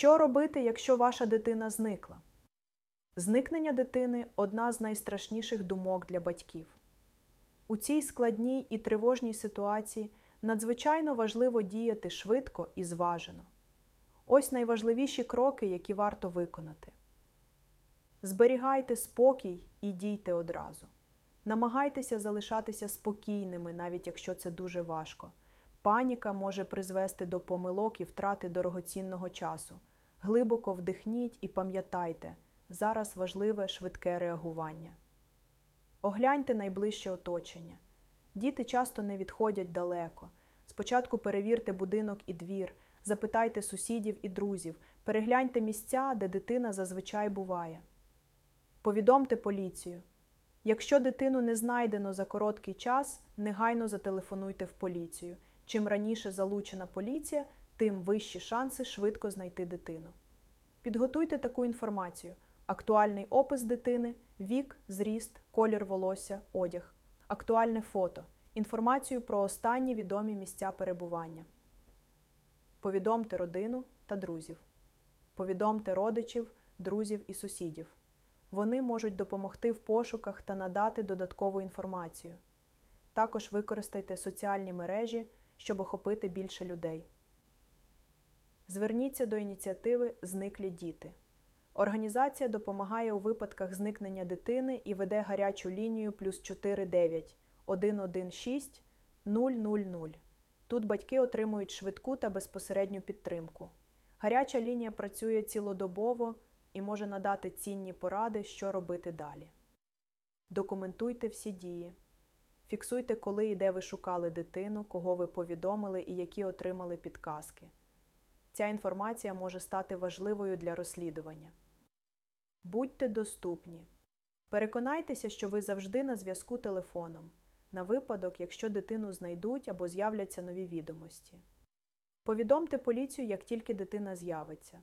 Що робити, якщо ваша дитина зникла? Зникнення дитини одна з найстрашніших думок для батьків. У цій складній і тривожній ситуації надзвичайно важливо діяти швидко і зважено. Ось найважливіші кроки, які варто виконати. Зберігайте спокій і дійте одразу. Намагайтеся залишатися спокійними, навіть якщо це дуже важко. Паніка може призвести до помилок і втрати дорогоцінного часу. Глибоко вдихніть і пам'ятайте, зараз важливе швидке реагування. Огляньте найближче оточення. Діти часто не відходять далеко. Спочатку перевірте будинок і двір, запитайте сусідів і друзів, перегляньте місця, де дитина зазвичай буває. Повідомте поліцію. Якщо дитину не знайдено за короткий час, негайно зателефонуйте в поліцію. Чим раніше залучена поліція, тим вищі шанси швидко знайти дитину. Підготуйте таку інформацію: актуальний опис дитини, вік, зріст, колір волосся, одяг, актуальне фото, інформацію про останні відомі місця перебування. Повідомте родину та друзів. Повідомте родичів, друзів і сусідів. Вони можуть допомогти в пошуках та надати додаткову інформацію. Також використайте соціальні мережі, щоб охопити більше людей. Зверніться до ініціативи Зниклі діти. Організація допомагає у випадках зникнення дитини і веде гарячу лінію плюс 49 116 000. Тут батьки отримують швидку та безпосередню підтримку. Гаряча лінія працює цілодобово і може надати цінні поради, що робити далі. Документуйте всі дії. Фіксуйте, коли і де ви шукали дитину, кого ви повідомили і які отримали підказки. Ця інформація може стати важливою для розслідування. Будьте доступні. Переконайтеся, що ви завжди на зв'язку телефоном, на випадок, якщо дитину знайдуть або з'являться нові відомості. Повідомте поліцію, як тільки дитина з'явиться.